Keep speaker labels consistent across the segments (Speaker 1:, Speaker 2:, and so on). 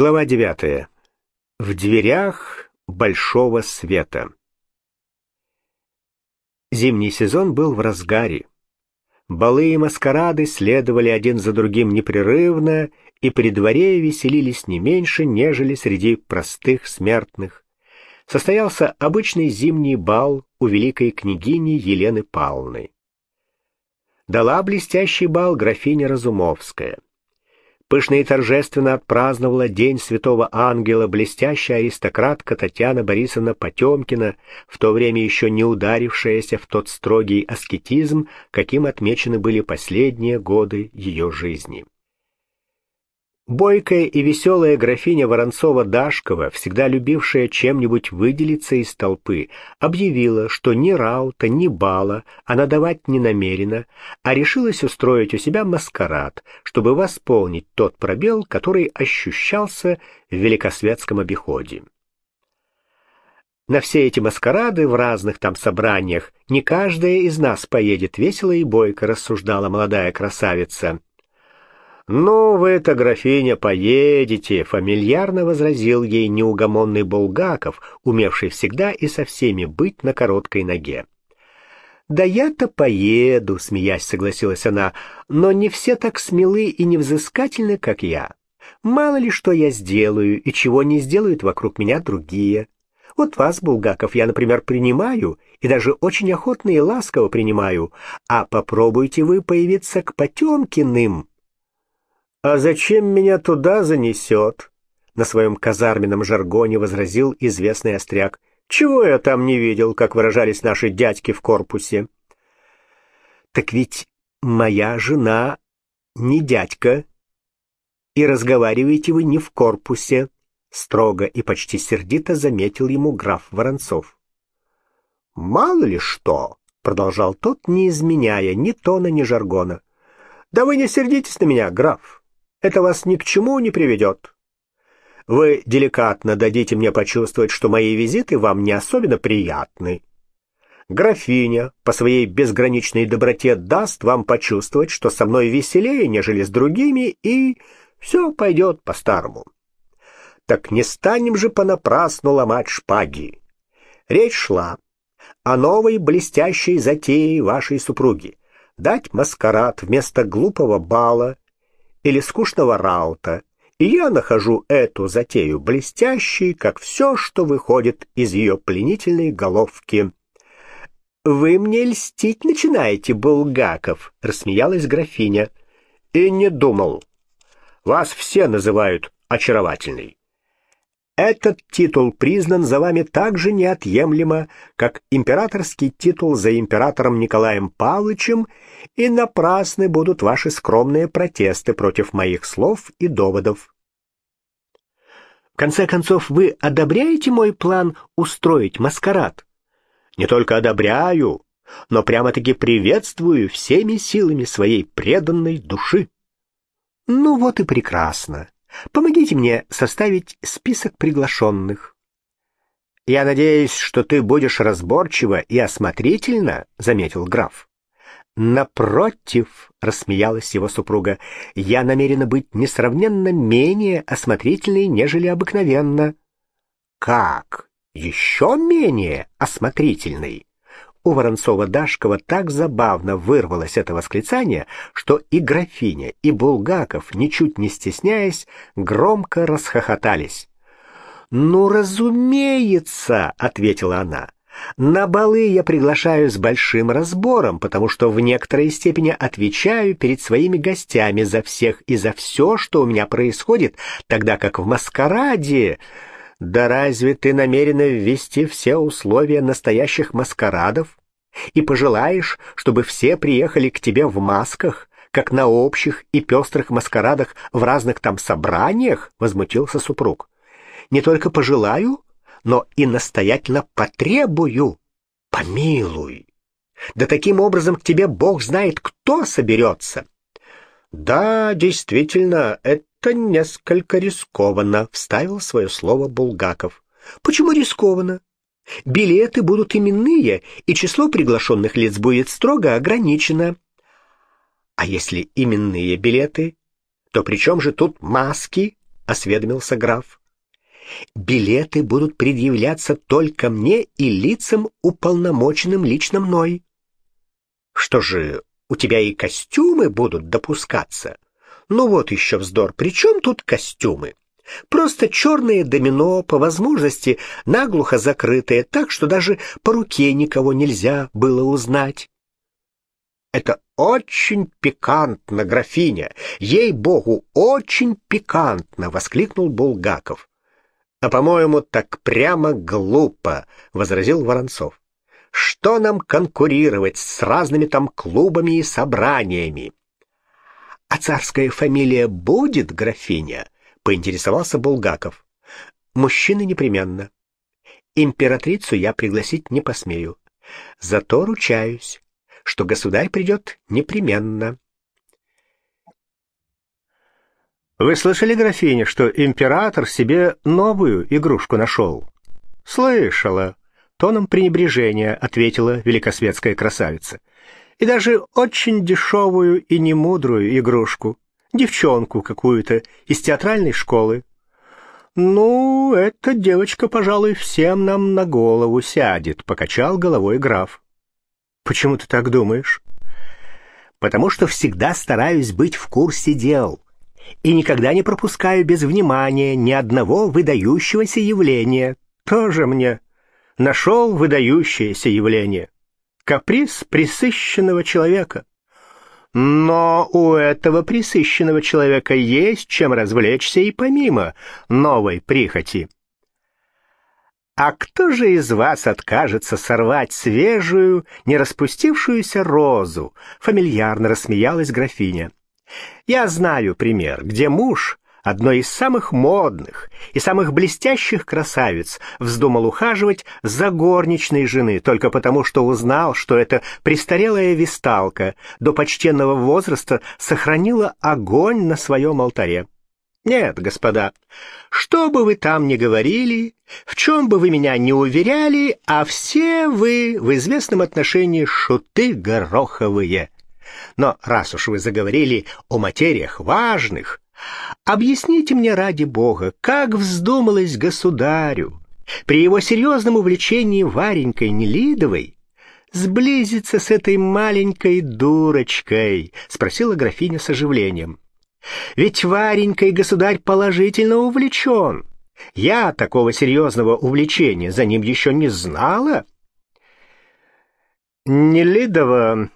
Speaker 1: Глава девятая. В дверях большого света. Зимний сезон был в разгаре. Балы и маскарады следовали один за другим непрерывно, и при дворе веселились не меньше, нежели среди простых смертных. Состоялся обычный зимний бал у великой княгини Елены Павловны. Дала блестящий бал графиня Разумовская — Пышно и торжественно отпраздновала День Святого Ангела блестящая аристократка Татьяна Борисовна Потемкина, в то время еще не ударившаяся в тот строгий аскетизм, каким отмечены были последние годы ее жизни. Бойкая и веселая графиня Воронцова-Дашкова, всегда любившая чем-нибудь выделиться из толпы, объявила, что ни раута, ни бала она давать не намерена, а решилась устроить у себя маскарад, чтобы восполнить тот пробел, который ощущался в великосветском обиходе. На все эти маскарады в разных там собраниях не каждая из нас поедет весело и бойко, рассуждала молодая красавица. «Ну, вы-то, графиня, поедете», — фамильярно возразил ей неугомонный Булгаков, умевший всегда и со всеми быть на короткой ноге. «Да я-то поеду», — смеясь согласилась она, — «но не все так смелы и невзыскательны, как я. Мало ли что я сделаю и чего не сделают вокруг меня другие. Вот вас, Булгаков, я, например, принимаю, и даже очень охотно и ласково принимаю, а попробуйте вы появиться к Потемкиным». «А зачем меня туда занесет?» На своем казарменном жаргоне возразил известный остряк. «Чего я там не видел, как выражались наши дядьки в корпусе?» «Так ведь моя жена не дядька, и разговариваете вы не в корпусе», строго и почти сердито заметил ему граф Воронцов. «Мало ли что!» — продолжал тот, не изменяя ни тона, ни жаргона. «Да вы не сердитесь на меня, граф это вас ни к чему не приведет. Вы деликатно дадите мне почувствовать, что мои визиты вам не особенно приятны. Графиня по своей безграничной доброте даст вам почувствовать, что со мной веселее, нежели с другими, и все пойдет по-старому. Так не станем же понапрасну ломать шпаги. Речь шла о новой блестящей затее вашей супруги — дать маскарад вместо глупого бала или скучного раута, и я нахожу эту затею блестящей, как все, что выходит из ее пленительной головки. «Вы мне льстить начинаете, Булгаков», — рассмеялась графиня. «И не думал. Вас все называют очаровательной. Этот титул признан за вами так же неотъемлемо, как императорский титул за императором Николаем Павловичем, и напрасны будут ваши скромные протесты против моих слов и доводов. В конце концов, вы одобряете мой план устроить маскарад? Не только одобряю, но прямо-таки приветствую всеми силами своей преданной души. Ну вот и прекрасно. Помогите мне составить список приглашенных. Я надеюсь, что ты будешь разборчиво и осмотрительно, заметил граф. Напротив, рассмеялась его супруга, я намерена быть несравненно менее осмотрительной, нежели обыкновенно. Как? Еще менее осмотрительной? У Воронцова-Дашкова так забавно вырвалось это восклицание, что и графиня, и Булгаков, ничуть не стесняясь, громко расхохотались. «Ну, разумеется!» — ответила она. «На балы я приглашаю с большим разбором, потому что в некоторой степени отвечаю перед своими гостями за всех и за все, что у меня происходит, тогда как в маскараде...» Да разве ты намерена ввести все условия настоящих маскарадов и пожелаешь, чтобы все приехали к тебе в масках, как на общих и пестрых маскарадах в разных там собраниях?» — возмутился супруг. «Не только пожелаю, но и настоятельно потребую. Помилуй! Да таким образом к тебе Бог знает, кто соберется!» «Да, действительно, это «Это несколько рискованно», — вставил свое слово Булгаков. «Почему рискованно? Билеты будут именные, и число приглашенных лиц будет строго ограничено». «А если именные билеты, то при чем же тут маски?» — осведомился граф. «Билеты будут предъявляться только мне и лицам, уполномоченным лично мной». «Что же, у тебя и костюмы будут допускаться?» «Ну вот еще вздор, при чем тут костюмы?» Просто черное домино, по возможности наглухо закрытое, так что даже по руке никого нельзя было узнать. Это очень пикантно, графиня, ей-богу, очень пикантно, воскликнул Булгаков. А по-моему, так прямо глупо, возразил Воронцов. Что нам конкурировать с разными там клубами и собраниями? А царская фамилия будет, графиня? поинтересовался Булгаков. Мужчины непременно. Императрицу я пригласить не посмею. Зато ручаюсь, что государь придет непременно.
Speaker 2: Вы слышали, графиня, что император себе новую игрушку нашел? Слышала. Тоном пренебрежения ответила великосветская красавица. И даже очень дешевую и немудрую игрушку девчонку какую-то из театральной школы. «Ну, эта девочка, пожалуй, всем нам на голову сядет», — покачал головой граф. «Почему ты так думаешь?» «Потому что всегда стараюсь быть в курсе дел и никогда не пропускаю без внимания ни одного выдающегося явления. Тоже мне нашел выдающееся явление. Каприз присыщенного человека. Но у этого присыщенного человека есть чем развлечься и помимо новой прихоти. А кто же из вас откажется сорвать свежую, не распустившуюся розу? Фамильярно рассмеялась графиня. Я знаю пример, где муж одной из самых модных и самых блестящих красавиц, вздумал ухаживать за горничной жены только потому, что узнал, что эта престарелая висталка до почтенного возраста сохранила огонь на своем алтаре. Нет, господа, что бы вы там ни говорили, в чем бы вы меня не уверяли, а все вы в известном отношении шуты гороховые. Но раз уж вы заговорили о материях важных, Объясните мне ради Бога, как вздумалось государю при его серьезном увлечении Варенькой Нелидовой сблизиться с этой маленькой дурочкой, спросила графиня с оживлением. Ведь Варенькой государь положительно увлечен. Я такого серьезного увлечения за ним еще не знала. Нелидова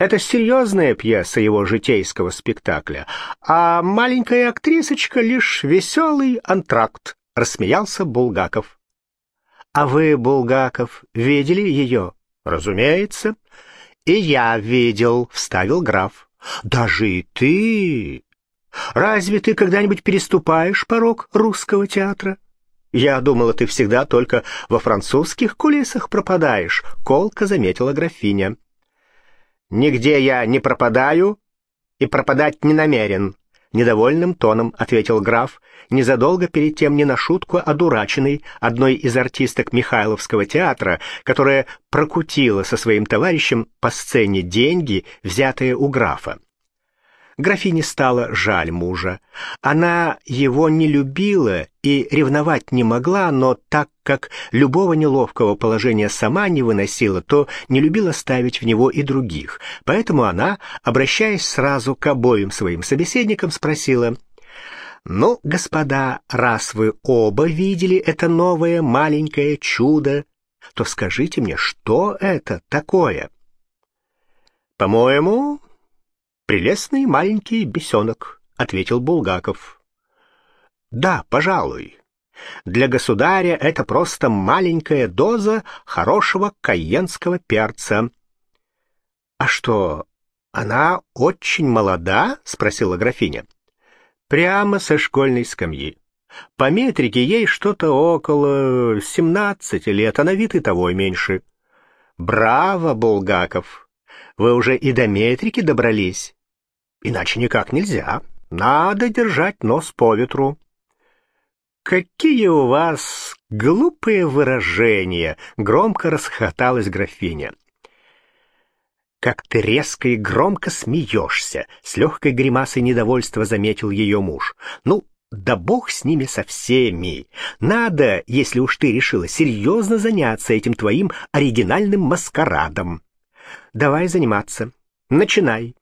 Speaker 2: это серьезная пьеса его житейского спектакля, а маленькая актрисочка — лишь веселый антракт, — рассмеялся Булгаков. — А вы, Булгаков, видели ее? — Разумеется. — И я видел, — вставил граф. — Даже и ты. Разве ты когда-нибудь переступаешь порог русского театра? Я думала, ты всегда только во французских кулисах пропадаешь, — колко заметила графиня. — «Нигде я не пропадаю и пропадать не намерен», — недовольным тоном ответил граф, незадолго перед тем не на шутку одураченный одной из артисток Михайловского театра, которая прокутила со своим товарищем по сцене деньги, взятые у графа. Графине стало жаль мужа. Она его не любила и ревновать не могла, но так как любого неловкого положения сама не выносила, то не любила ставить в него и других. Поэтому она, обращаясь сразу к обоим своим собеседникам, спросила «Ну, господа, раз вы оба видели это новое маленькое чудо, то скажите мне, что это такое?» «По-моему, «Прелестный маленький бесенок», — ответил Булгаков. «Да, пожалуй. Для государя это просто маленькая доза хорошего кайенского перца». «А что, она очень молода?» — спросила графиня. «Прямо со школьной скамьи. По метрике ей что-то около семнадцати лет, а на вид и того и меньше». «Браво, Булгаков! Вы уже и до метрики добрались». Иначе никак нельзя. Надо держать нос по ветру. «Какие у вас глупые выражения!» — громко расхоталась графиня. «Как ты резко и громко смеешься!» — с легкой гримасой недовольства заметил ее муж. «Ну,
Speaker 1: Да бог с ними со всеми. Надо, если уж ты решила, серьезно заняться этим твоим оригинальным маскарадом. Давай заниматься. Начинай.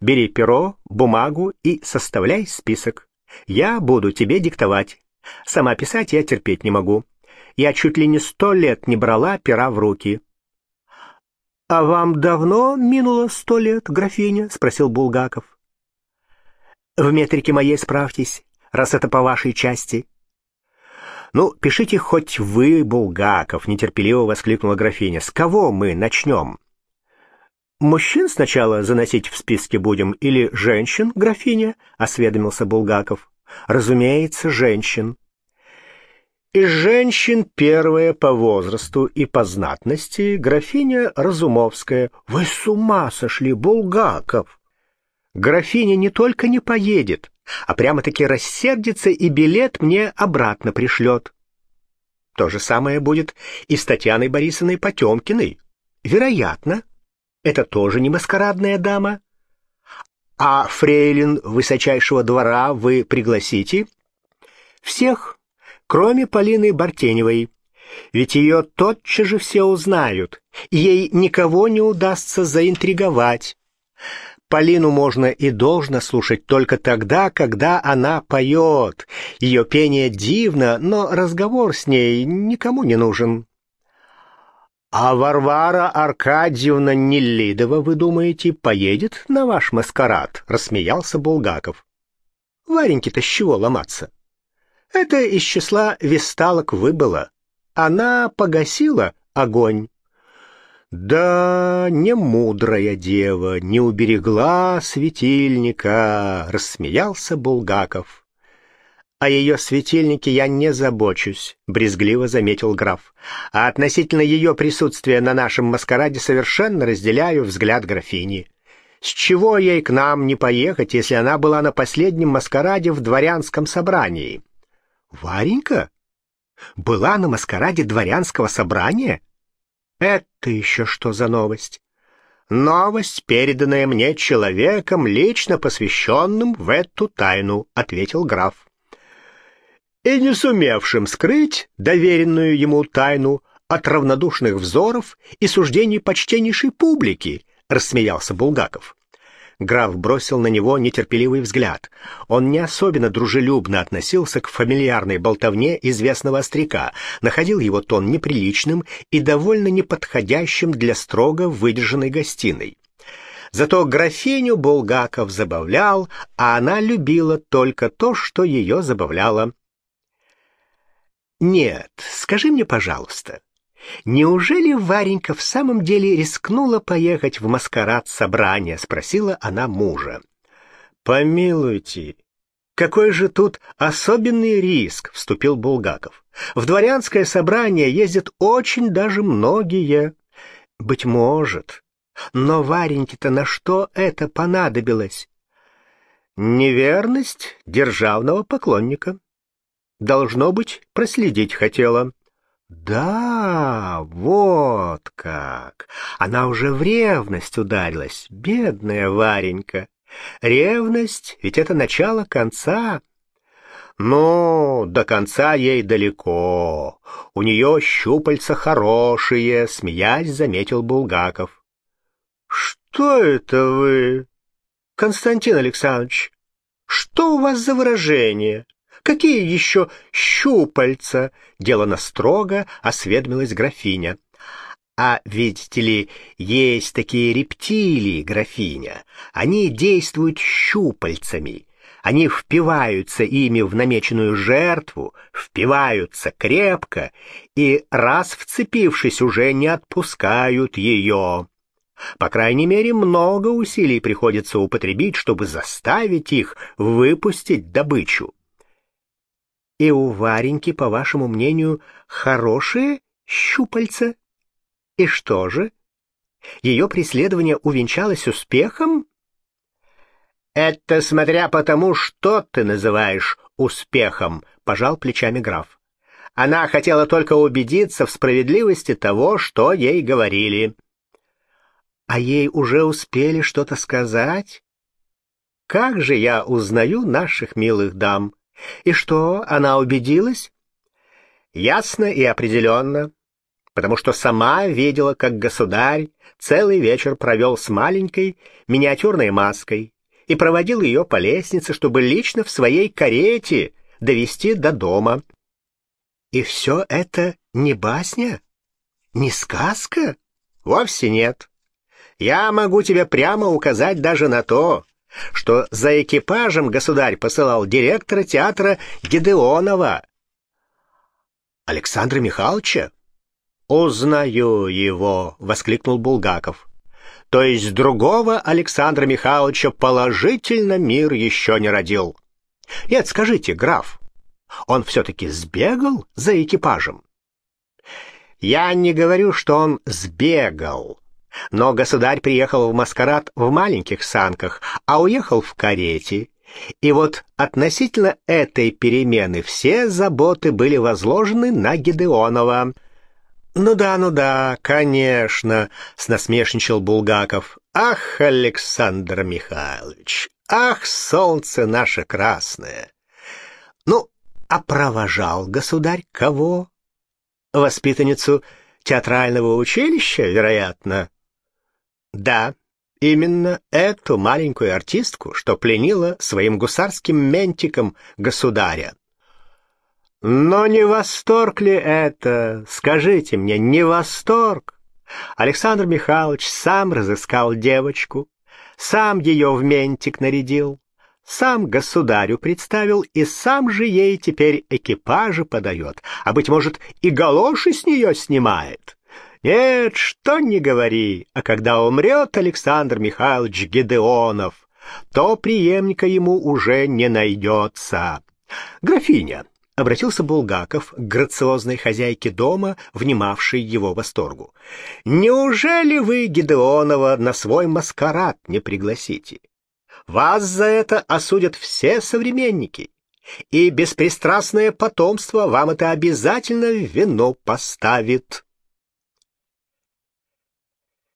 Speaker 1: Бери перо, бумагу и составляй список. Я буду тебе диктовать. Сама писать я терпеть не могу. Я чуть ли не сто лет не брала пера в руки. — А вам давно минуло сто лет, графиня? — спросил Булгаков. — В метрике моей справьтесь раз это по вашей части. Ну, пишите хоть вы, Булгаков, нетерпеливо воскликнула графиня. С кого мы начнем? Мужчин сначала заносить в списки будем или женщин, графиня? осведомился Булгаков. Разумеется, женщин. Из женщин первая по возрасту и по знатности графиня Разумовская. Вы с ума сошли, Булгаков! Графиня не только не поедет, а прямо-таки рассердится и билет мне обратно пришлет. То же самое будет и с Татьяной Борисовной Потемкиной. Вероятно, это тоже не маскарадная дама. А фрейлин высочайшего двора вы пригласите? Всех, кроме Полины Бартеневой. Ведь ее тотчас же все узнают, ей никого не удастся заинтриговать. Полину можно и должно слушать только тогда, когда она поет. Ее пение дивно, но разговор с ней никому не нужен. А Варвара Аркадьевна Нелидова, вы думаете, поедет на ваш маскарад? Рассмеялся Булгаков. Вареньке-то с чего ломаться? Это из числа весталок выбыло. Она погасила огонь. «Да, не мудрая дева, не уберегла светильника», — рассмеялся Булгаков. «О ее светильнике я не забочусь», — брезгливо заметил граф. «А относительно ее присутствия на нашем маскараде совершенно разделяю взгляд графини. С чего ей к нам не поехать, если она была на последнем маскараде в дворянском собрании?» «Варенька? Была на маскараде дворянского собрания?» Это еще что за новость? Новость, переданная мне человеком, лично посвященным в эту тайну, ответил граф. И не сумевшим скрыть доверенную ему тайну от равнодушных взоров и суждений почтеннейшей публики, рассмеялся Булгаков. Граф бросил на него нетерпеливый взгляд. Он не особенно дружелюбно относился к фамильярной болтовне известного остряка, находил его тон неприличным и довольно неподходящим для строго выдержанной гостиной. Зато графиню Булгаков забавлял, а она любила только то, что ее забавляло. «Нет, скажи мне, пожалуйста, «Неужели Варенька в самом деле рискнула поехать в маскарад собрания?» — спросила она мужа. «Помилуйте, какой же тут особенный риск?» — вступил Булгаков. «В дворянское собрание ездят очень даже многие». «Быть может. Но Вареньке-то на что это понадобилось?» «Неверность державного поклонника. Должно быть, проследить хотела». Да, вот как. Она уже в ревность ударилась, бедная Варенька. Ревность, ведь это начало конца. Но до конца ей далеко. У нее щупальца хорошие, смеясь, заметил Булгаков. Что это вы, Константин Александрович? Что у вас за выражение? Какие еще щупальца? Делано строго осведомилась графиня. А видите ли, есть такие рептилии, графиня. Они действуют щупальцами. Они впиваются ими в намеченную жертву, впиваются крепко и, раз вцепившись, уже не отпускают ее. По крайней мере, много усилий приходится употребить, чтобы заставить их выпустить добычу. И у Вареньки, по вашему мнению, хорошие щупальца? И что же? Ее преследование увенчалось успехом? Это смотря по тому, что ты называешь успехом, пожал плечами граф. Она хотела только убедиться в справедливости того, что ей говорили. А ей уже успели что-то сказать? Как же я узнаю наших милых дам? И что, она убедилась?
Speaker 2: Ясно и определенно, потому что сама видела, как государь целый вечер провел с маленькой миниатюрной маской и проводил ее по лестнице, чтобы лично в своей карете довести до дома.
Speaker 1: И все это не басня? Не сказка?
Speaker 2: Вовсе нет. Я могу тебе прямо указать даже на то, что за экипажем государь посылал директора театра Гедеонова.
Speaker 1: Александра Михайловича?
Speaker 2: «Узнаю его!» — воскликнул Булгаков. «То есть другого Александра Михайловича положительно мир еще не родил. Нет, скажите, граф, он все-таки сбегал за экипажем?» «Я не говорю, что он сбегал», но государь приехал в маскарад в маленьких санках, а уехал в карете. И вот относительно этой перемены все заботы были возложены на Гедеонова. «Ну да, ну да, конечно», — снасмешничал Булгаков. «Ах, Александр Михайлович, ах, солнце наше красное!» «Ну, а провожал государь кого?» «Воспитанницу театрального училища, вероятно?» Да, именно эту маленькую артистку, что пленила своим гусарским ментиком государя. Но не восторг ли это? Скажите мне, не восторг? Александр Михайлович сам разыскал девочку, сам ее в ментик нарядил, сам государю представил и сам же ей теперь экипажи подает, а, быть может, и галоши с нее снимает. Нет, что не говори, а когда умрет Александр Михайлович Гедеонов, то преемника ему уже не найдется. Графиня, — обратился Булгаков к грациозной хозяйке дома, внимавшей его восторгу. «Неужели вы Гедеонова на свой маскарад не пригласите? Вас за это осудят все современники, и беспристрастное потомство вам это обязательно в вино поставит».